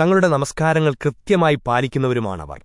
തങ്ങളുടെ നമസ്കാരങ്ങൾ കൃത്യമായി പാലിക്കുന്നവരുമാണവർ